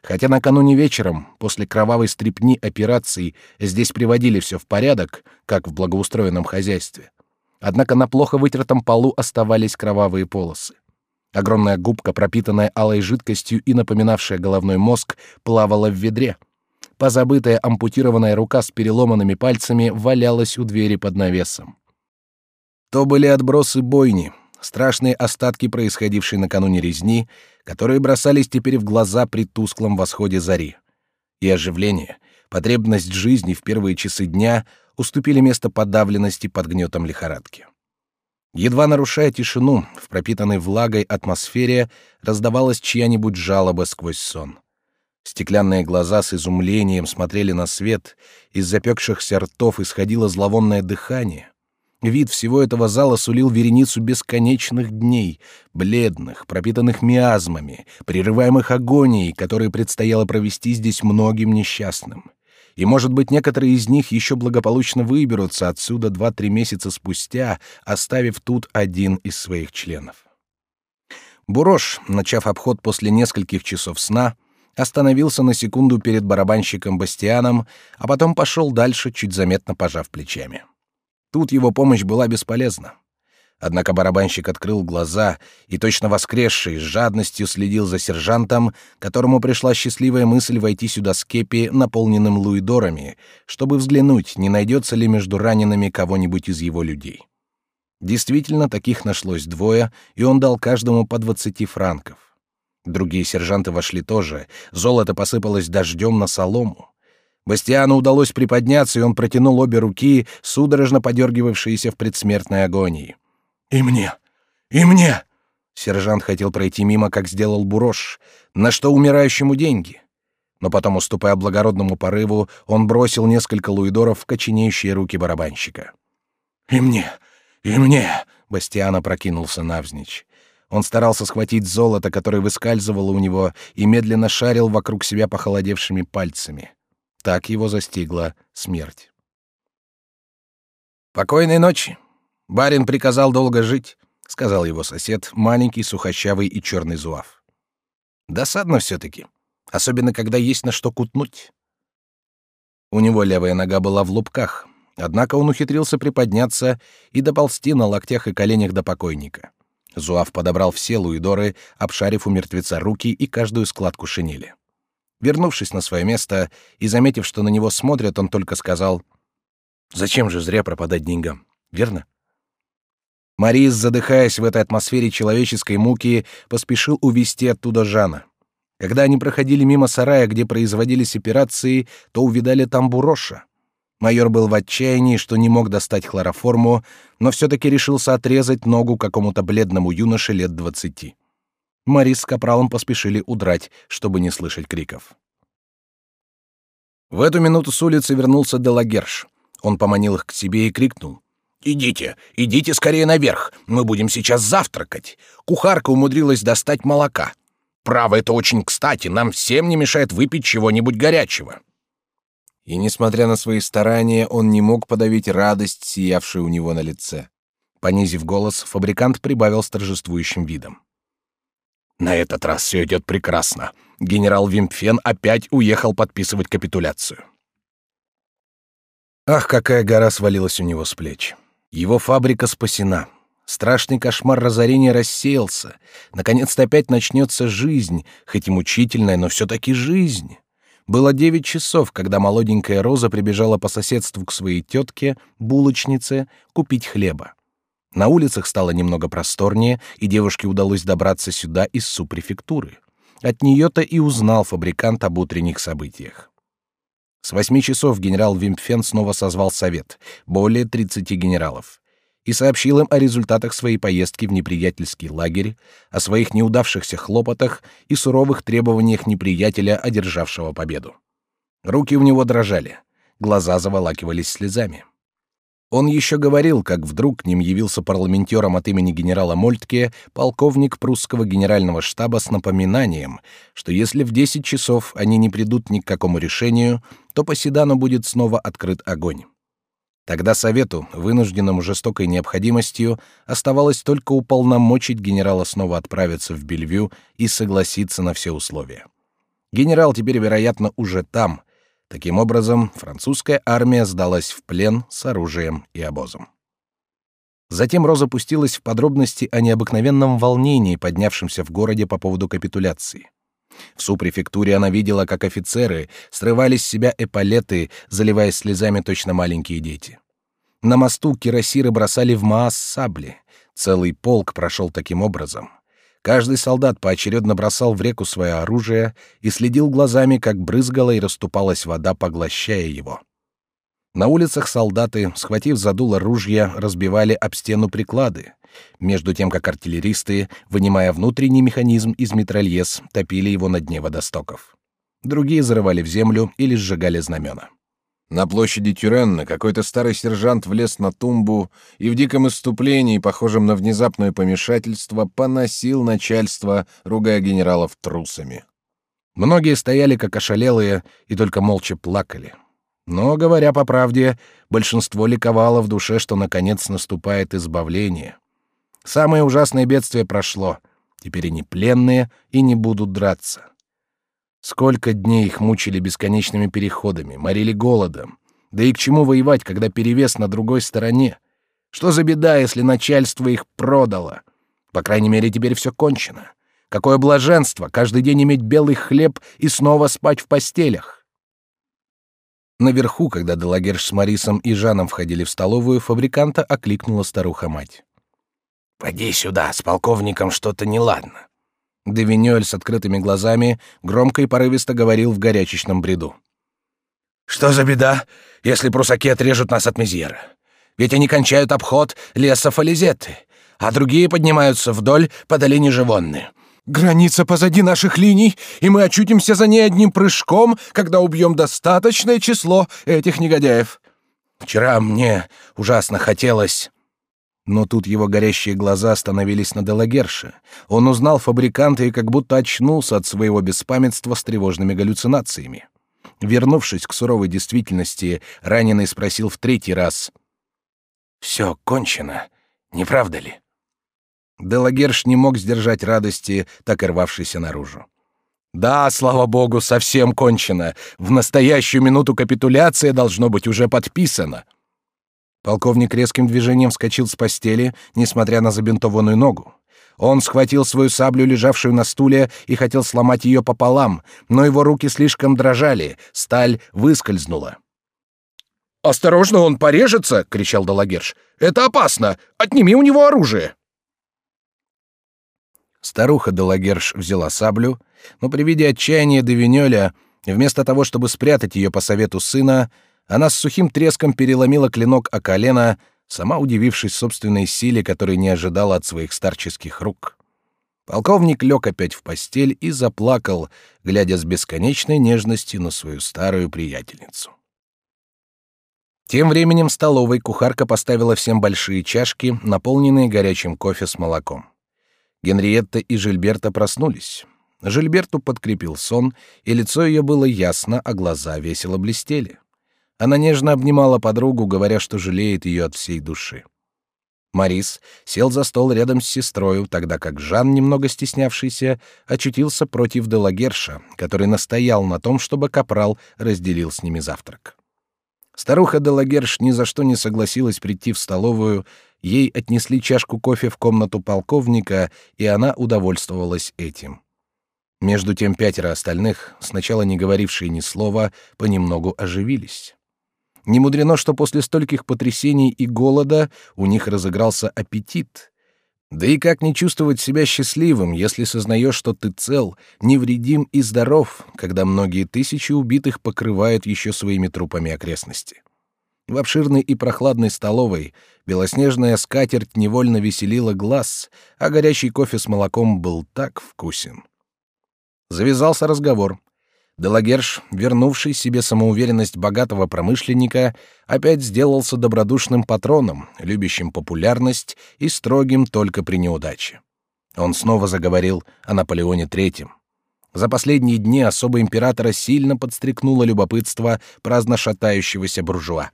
Хотя накануне вечером, после кровавой стрипни операций, здесь приводили все в порядок, как в благоустроенном хозяйстве, однако на плохо вытертом полу оставались кровавые полосы. Огромная губка, пропитанная алой жидкостью и напоминавшая головной мозг, плавала в ведре. Позабытая ампутированная рука с переломанными пальцами валялась у двери под навесом. То были отбросы бойни, страшные остатки происходившей накануне резни, которые бросались теперь в глаза при тусклом восходе зари. И оживление, потребность жизни в первые часы дня уступили место подавленности под гнетом лихорадки. Едва нарушая тишину, в пропитанной влагой атмосфере раздавалась чья-нибудь жалоба сквозь сон. Стеклянные глаза с изумлением смотрели на свет, из запекшихся ртов исходило зловонное дыхание. Вид всего этого зала сулил вереницу бесконечных дней, бледных, пропитанных миазмами, прерываемых агонией, которые предстояло провести здесь многим несчастным и, может быть, некоторые из них еще благополучно выберутся отсюда два-три месяца спустя, оставив тут один из своих членов. Бурош, начав обход после нескольких часов сна, остановился на секунду перед барабанщиком Бастианом, а потом пошел дальше, чуть заметно пожав плечами. Тут его помощь была бесполезна. Однако барабанщик открыл глаза и, точно воскресший, с жадностью следил за сержантом, которому пришла счастливая мысль войти сюда с кепи, наполненным луидорами, чтобы взглянуть, не найдется ли между ранеными кого-нибудь из его людей. Действительно, таких нашлось двое, и он дал каждому по двадцати франков. Другие сержанты вошли тоже, золото посыпалось дождем на солому. Бастиану удалось приподняться, и он протянул обе руки, судорожно подергивавшиеся в предсмертной агонии. «И мне! И мне!» Сержант хотел пройти мимо, как сделал Бурош, на что умирающему деньги. Но потом, уступая благородному порыву, он бросил несколько луидоров в коченеющие руки барабанщика. «И мне! И мне!» — Бастиана прокинулся навзничь. Он старался схватить золото, которое выскальзывало у него, и медленно шарил вокруг себя похолодевшими пальцами. Так его застигла смерть. «Покойной ночи!» Барин приказал долго жить, сказал его сосед, маленький, сухощавый и черный зуав. Досадно все-таки, особенно когда есть на что кутнуть. У него левая нога была в лупках, однако он ухитрился приподняться и доползти на локтях и коленях до покойника. Зуав подобрал все луидоры, обшарив у мертвеца руки и каждую складку шинели. Вернувшись на свое место и заметив, что на него смотрят, он только сказал: "Зачем же зря пропадать деньгам, верно?" Марис, задыхаясь в этой атмосфере человеческой муки, поспешил увести оттуда Жана. Когда они проходили мимо сарая, где производились операции, то увидали там Буроша. Майор был в отчаянии, что не мог достать хлороформу, но все-таки решился отрезать ногу какому-то бледному юноше лет двадцати. Марис с Капралом поспешили удрать, чтобы не слышать криков. В эту минуту с улицы вернулся Делагерш. Он поманил их к себе и крикнул. «Идите, идите скорее наверх, мы будем сейчас завтракать. Кухарка умудрилась достать молока. Право, это очень кстати, нам всем не мешает выпить чего-нибудь горячего». И, несмотря на свои старания, он не мог подавить радость, сиявшую у него на лице. Понизив голос, фабрикант прибавил с торжествующим видом. «На этот раз все идет прекрасно. Генерал Вимпфен опять уехал подписывать капитуляцию». Ах, какая гора свалилась у него с плеч. Его фабрика спасена. Страшный кошмар разорения рассеялся. Наконец-то опять начнется жизнь, хоть и мучительная, но все-таки жизнь. Было девять часов, когда молоденькая Роза прибежала по соседству к своей тетке, булочнице, купить хлеба. На улицах стало немного просторнее, и девушке удалось добраться сюда из супрефектуры. От нее-то и узнал фабрикант об утренних событиях. С восьми часов генерал Вимпфен снова созвал совет, более тридцати генералов, и сообщил им о результатах своей поездки в неприятельский лагерь, о своих неудавшихся хлопотах и суровых требованиях неприятеля, одержавшего победу. Руки у него дрожали, глаза заволакивались слезами. Он еще говорил, как вдруг к ним явился парламентером от имени генерала Мольтке полковник прусского генерального штаба с напоминанием, что если в 10 часов они не придут ни к какому решению, то по Седану будет снова открыт огонь. Тогда Совету, вынужденному жестокой необходимостью, оставалось только уполномочить генерала снова отправиться в Бельвю и согласиться на все условия. Генерал теперь, вероятно, уже там — Таким образом, французская армия сдалась в плен с оружием и обозом. Затем Роза пустилась в подробности о необыкновенном волнении, поднявшемся в городе по поводу капитуляции. В супрефектуре она видела, как офицеры срывали с себя эполеты, заливаясь слезами точно маленькие дети. На мосту кирасиры бросали в Маас сабли. Целый полк прошел таким образом — Каждый солдат поочередно бросал в реку свое оружие и следил глазами, как брызгала и расступалась вода, поглощая его. На улицах солдаты, схватив задуло ружья, разбивали об стену приклады, между тем как артиллеристы, вынимая внутренний механизм из метрольез, топили его на дне водостоков. Другие зарывали в землю или сжигали знамена. На площади Тюренна какой-то старый сержант влез на тумбу и в диком иступлении, похожем на внезапное помешательство, поносил начальство, ругая генералов трусами. Многие стояли как ошалелые и только молча плакали. Но, говоря по правде, большинство ликовало в душе, что наконец наступает избавление. Самое ужасное бедствие прошло. Теперь они пленные и не будут драться. Сколько дней их мучили бесконечными переходами, морили голодом. Да и к чему воевать, когда перевес на другой стороне? Что за беда, если начальство их продало? По крайней мере, теперь все кончено. Какое блаженство каждый день иметь белый хлеб и снова спать в постелях. Наверху, когда Делагерш с Марисом и Жаном входили в столовую, фабриканта окликнула старуха-мать. «Поди сюда, с полковником что-то неладно. Девинёль с открытыми глазами громко и порывисто говорил в горячечном бреду. «Что за беда, если прусаки отрежут нас от Мезьера? Ведь они кончают обход леса Фализеты, а другие поднимаются вдоль по долине Живонны. Граница позади наших линий, и мы очутимся за ней одним прыжком, когда убьем достаточное число этих негодяев. Вчера мне ужасно хотелось...» Но тут его горящие глаза остановились на Делагерше. Он узнал фабриканта и как будто очнулся от своего беспамятства с тревожными галлюцинациями. Вернувшись к суровой действительности, раненый спросил в третий раз. «Все кончено, не правда ли?» Делагерш не мог сдержать радости, так и рвавшейся наружу. «Да, слава богу, совсем кончено. В настоящую минуту капитуляция должно быть уже подписана». Полковник резким движением вскочил с постели, несмотря на забинтованную ногу. Он схватил свою саблю, лежавшую на стуле, и хотел сломать ее пополам, но его руки слишком дрожали, сталь выскользнула. «Осторожно, он порежется!» — кричал Долагерш. «Это опасно! Отними у него оружие!» Старуха Делагерш взяла саблю, но при виде отчаяния Девинёля, вместо того, чтобы спрятать ее по совету сына, она с сухим треском переломила клинок о колено, сама удивившись собственной силе, которой не ожидала от своих старческих рук. Полковник лег опять в постель и заплакал, глядя с бесконечной нежностью на свою старую приятельницу. Тем временем в столовой кухарка поставила всем большие чашки, наполненные горячим кофе с молоком. Генриетта и Жильберта проснулись. Жильберту подкрепил сон, и лицо ее было ясно, а глаза весело блестели. Она нежно обнимала подругу, говоря, что жалеет ее от всей души. Марис сел за стол рядом с сестрой, тогда как Жан, немного стеснявшийся, очутился против Делагерша, который настоял на том, чтобы капрал разделил с ними завтрак. Старуха Делагерш ни за что не согласилась прийти в столовую, ей отнесли чашку кофе в комнату полковника, и она удовольствовалась этим. Между тем пятеро остальных, сначала не говорившие ни слова, понемногу оживились. Не мудрено, что после стольких потрясений и голода у них разыгрался аппетит. Да и как не чувствовать себя счастливым, если сознаешь, что ты цел, невредим и здоров, когда многие тысячи убитых покрывают еще своими трупами окрестности? В обширной и прохладной столовой белоснежная скатерть невольно веселила глаз, а горячий кофе с молоком был так вкусен. Завязался разговор. Делагерш, вернувший себе самоуверенность богатого промышленника, опять сделался добродушным патроном, любящим популярность и строгим только при неудаче. Он снова заговорил о Наполеоне III. За последние дни особо императора сильно подстрекнуло любопытство праздно шатающегося буржуа.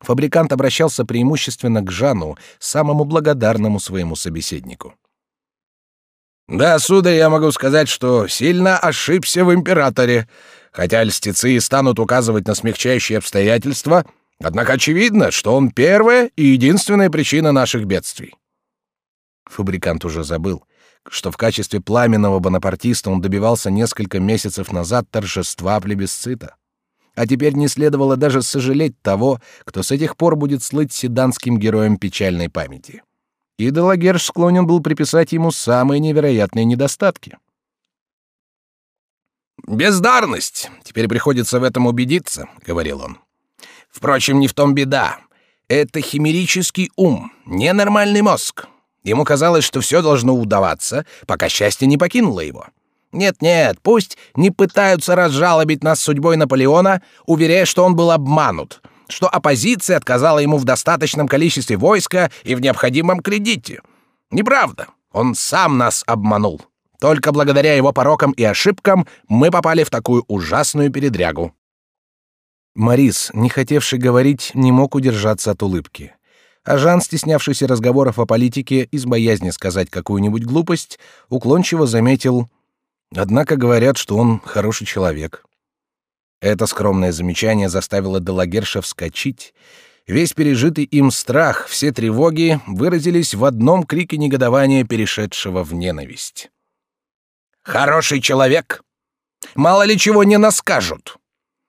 Фабрикант обращался преимущественно к Жану, самому благодарному своему собеседнику. Да, сударь, я могу сказать, что сильно ошибся в императоре. Хотя льстецы и станут указывать на смягчающие обстоятельства, однако очевидно, что он первая и единственная причина наших бедствий. Фабрикант уже забыл, что в качестве пламенного бонапартиста он добивался несколько месяцев назад торжества плебисцита. А теперь не следовало даже сожалеть того, кто с этих пор будет слыть седанским героем печальной памяти и Делагерш склонен был приписать ему самые невероятные недостатки. «Бездарность! Теперь приходится в этом убедиться», — говорил он. «Впрочем, не в том беда. Это химерический ум, ненормальный мозг. Ему казалось, что все должно удаваться, пока счастье не покинуло его. Нет-нет, пусть не пытаются разжалобить нас судьбой Наполеона, уверяя, что он был обманут, что оппозиция отказала ему в достаточном количестве войска и в необходимом кредите. Неправда. Он сам нас обманул. Только благодаря его порокам и ошибкам мы попали в такую ужасную передрягу. Марис, не хотевший говорить, не мог удержаться от улыбки. А Жан, стеснявшийся разговоров о политике из боязни сказать какую-нибудь глупость, уклончиво заметил: "Однако говорят, что он хороший человек". Это скромное замечание заставило Делагерша вскочить. Весь пережитый им страх, все тревоги выразились в одном крике негодования, перешедшего в ненависть. «Хороший человек! Мало ли чего не наскажут!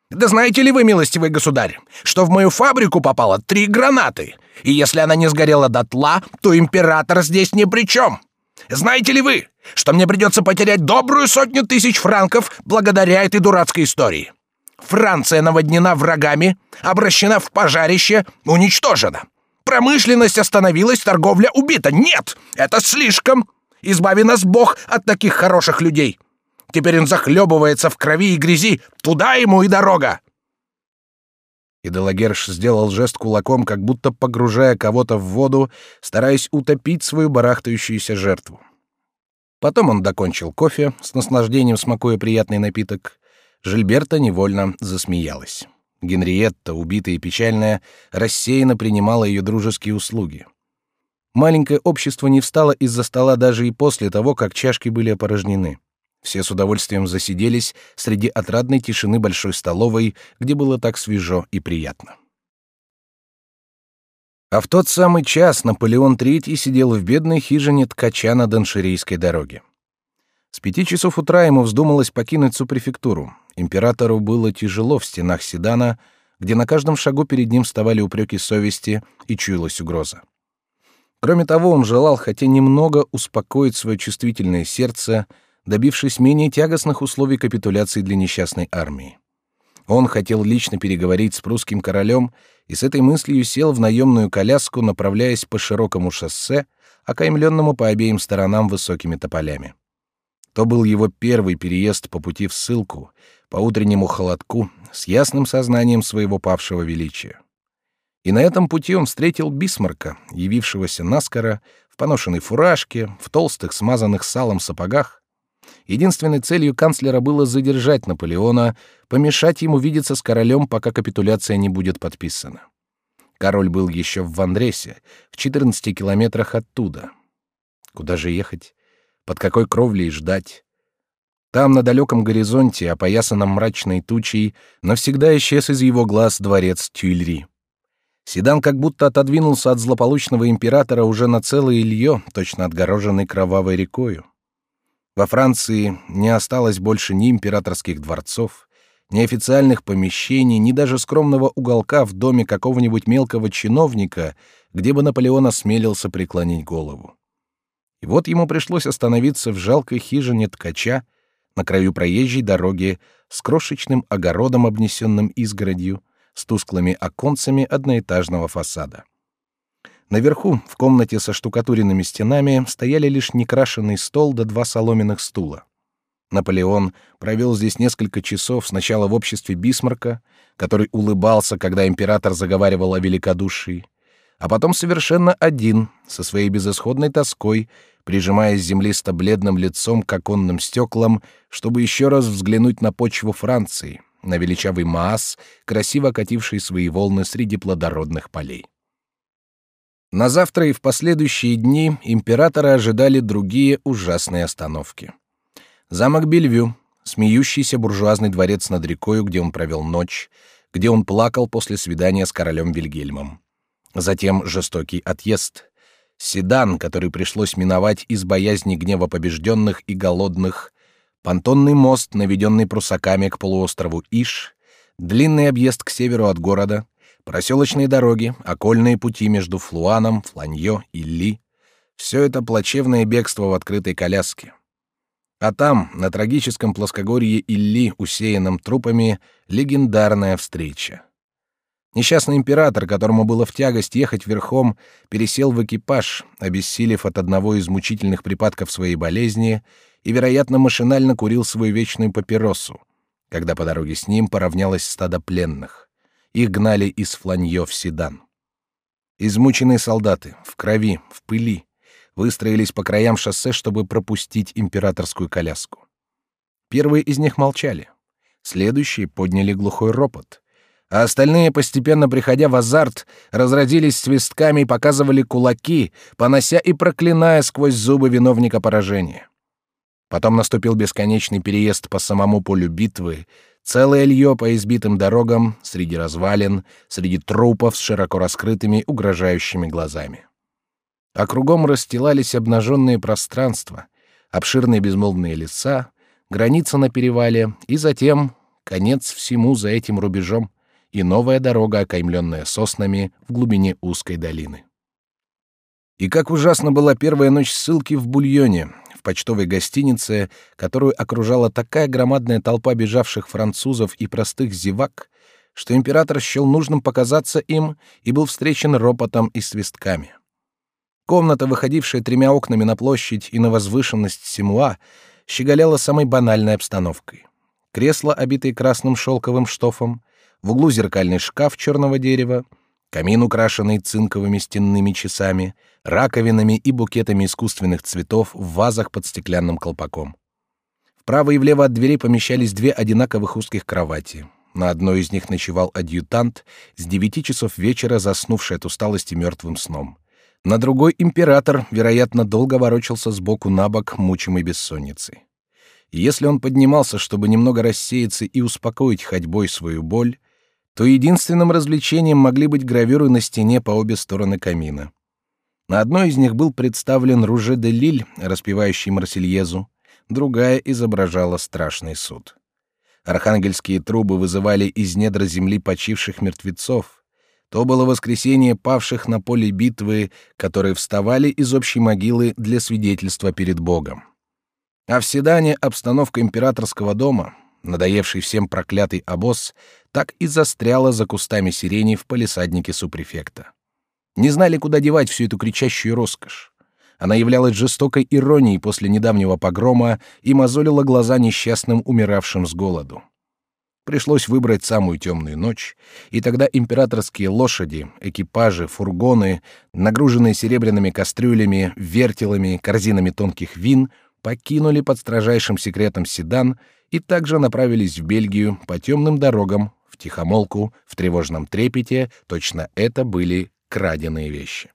Да знаете ли вы, милостивый государь, что в мою фабрику попало три гранаты, и если она не сгорела дотла, то император здесь ни при чем!» Знаете ли вы, что мне придется потерять добрую сотню тысяч франков благодаря этой дурацкой истории? Франция наводнена врагами, обращена в пожарище, уничтожена. Промышленность остановилась, торговля убита. Нет, это слишком. Избави нас Бог от таких хороших людей. Теперь он захлебывается в крови и грязи. Туда ему и дорога. И Делагерш сделал жест кулаком, как будто погружая кого-то в воду, стараясь утопить свою барахтающуюся жертву. Потом он докончил кофе, с наслаждением смакуя приятный напиток, Жильберта невольно засмеялась. Генриетта, убитая и печальная, рассеянно принимала ее дружеские услуги. Маленькое общество не встало из-за стола даже и после того, как чашки были опорожнены. Все с удовольствием засиделись среди отрадной тишины большой столовой, где было так свежо и приятно. А в тот самый час Наполеон III сидел в бедной хижине ткача на Донширийской дороге. С пяти часов утра ему вздумалось покинуть супрефектуру. Императору было тяжело в стенах Седана, где на каждом шагу перед ним вставали упреки совести и чуялась угроза. Кроме того, он желал хотя немного успокоить свое чувствительное сердце, добившись менее тягостных условий капитуляции для несчастной армии. Он хотел лично переговорить с прусским королем и с этой мыслью сел в наемную коляску, направляясь по широкому шоссе, окаймленному по обеим сторонам высокими тополями. То был его первый переезд по пути в ссылку, по утреннему холодку, с ясным сознанием своего павшего величия. И на этом пути он встретил Бисмарка, явившегося наскоро, в поношенной фуражке, в толстых, смазанных салом сапогах. Единственной целью канцлера было задержать Наполеона, помешать ему видеться с королем, пока капитуляция не будет подписана. Король был еще в Вандресе, в 14 километрах оттуда. Куда же ехать? Под какой кровлей ждать? Там, на далеком горизонте, опоясанном мрачной тучей, навсегда исчез из его глаз дворец Тюильри. Седан как будто отодвинулся от злополучного императора уже на целое Илье, точно отгороженный кровавой рекою. Во Франции не осталось больше ни императорских дворцов, ни официальных помещений, ни даже скромного уголка в доме какого-нибудь мелкого чиновника, где бы Наполеон осмелился преклонить голову. И вот ему пришлось остановиться в жалкой хижине ткача на краю проезжей дороги с крошечным огородом, обнесенным изгородью, с тусклыми оконцами одноэтажного фасада. Наверху, в комнате со штукатуренными стенами, стояли лишь некрашенный стол да два соломенных стула. Наполеон провел здесь несколько часов сначала в обществе Бисмарка, который улыбался, когда император заговаривал о великодушии, а потом совершенно один, со своей безысходной тоской, прижимаясь землисто-бледным лицом к оконным стеклам, чтобы еще раз взглянуть на почву Франции, на величавый Маас, красиво кативший свои волны среди плодородных полей. На завтра и в последующие дни императора ожидали другие ужасные остановки. Замок Бельвю, смеющийся буржуазный дворец над рекою, где он провел ночь, где он плакал после свидания с королем Вильгельмом. Затем жестокий отъезд. Седан, который пришлось миновать из боязни гнева побежденных и голодных, понтонный мост, наведенный прусаками к полуострову Иш, длинный объезд к северу от города, проселочные дороги, окольные пути между Флуаном, Фланьё и Ли — все это плачевное бегство в открытой коляске. А там, на трагическом плоскогорье Илли, усеянном трупами, легендарная встреча. Несчастный император, которому было в тягость ехать верхом, пересел в экипаж, обессилев от одного из мучительных припадков своей болезни, и, вероятно, машинально курил свою вечную папиросу, когда по дороге с ним поравнялось стадо пленных. Их гнали из Фланьё в Седан. Измученные солдаты, в крови, в пыли, выстроились по краям шоссе, чтобы пропустить императорскую коляску. Первые из них молчали. Следующие подняли глухой ропот — а остальные, постепенно приходя в азарт, разродились свистками и показывали кулаки, понося и проклиная сквозь зубы виновника поражения. Потом наступил бесконечный переезд по самому полю битвы, целое лье по избитым дорогам, среди развалин, среди трупов с широко раскрытыми, угрожающими глазами. А кругом расстилались обнаженные пространства, обширные безмолвные леса, граница на перевале и затем конец всему за этим рубежом — и новая дорога, окаймленная соснами в глубине узкой долины. И как ужасно была первая ночь ссылки в Бульоне, в почтовой гостинице, которую окружала такая громадная толпа бежавших французов и простых зевак, что император счел нужным показаться им и был встречен ропотом и свистками. Комната, выходившая тремя окнами на площадь и на возвышенность Симуа, щеголяла самой банальной обстановкой. Кресла, обитые красным шелковым штофом, в углу зеркальный шкаф черного дерева, камин, украшенный цинковыми стенными часами, раковинами и букетами искусственных цветов в вазах под стеклянным колпаком. Вправо и влево от дверей помещались две одинаковых узких кровати. На одной из них ночевал адъютант, с девяти часов вечера заснувший от усталости мертвым сном. На другой император, вероятно, долго ворочался с боку на бок, мучимый бессонницей. Если он поднимался, чтобы немного рассеяться и успокоить ходьбой свою боль, то единственным развлечением могли быть гравюры на стене по обе стороны камина. На одной из них был представлен Руже де Лиль, распевающий Марсельезу, другая изображала страшный суд. Архангельские трубы вызывали из недр земли почивших мертвецов. То было воскресение павших на поле битвы, которые вставали из общей могилы для свидетельства перед Богом. А в Седане обстановка императорского дома, надоевший всем проклятый обоз, так и застряла за кустами сирени в палисаднике супрефекта. Не знали, куда девать всю эту кричащую роскошь. Она являлась жестокой иронией после недавнего погрома и мозолила глаза несчастным, умиравшим с голоду. Пришлось выбрать самую темную ночь, и тогда императорские лошади, экипажи, фургоны, нагруженные серебряными кастрюлями, вертелами, корзинами тонких вин, покинули под строжайшим секретом седан и также направились в Бельгию по темным дорогам, тихомолку, в тревожном трепете, точно это были краденые вещи.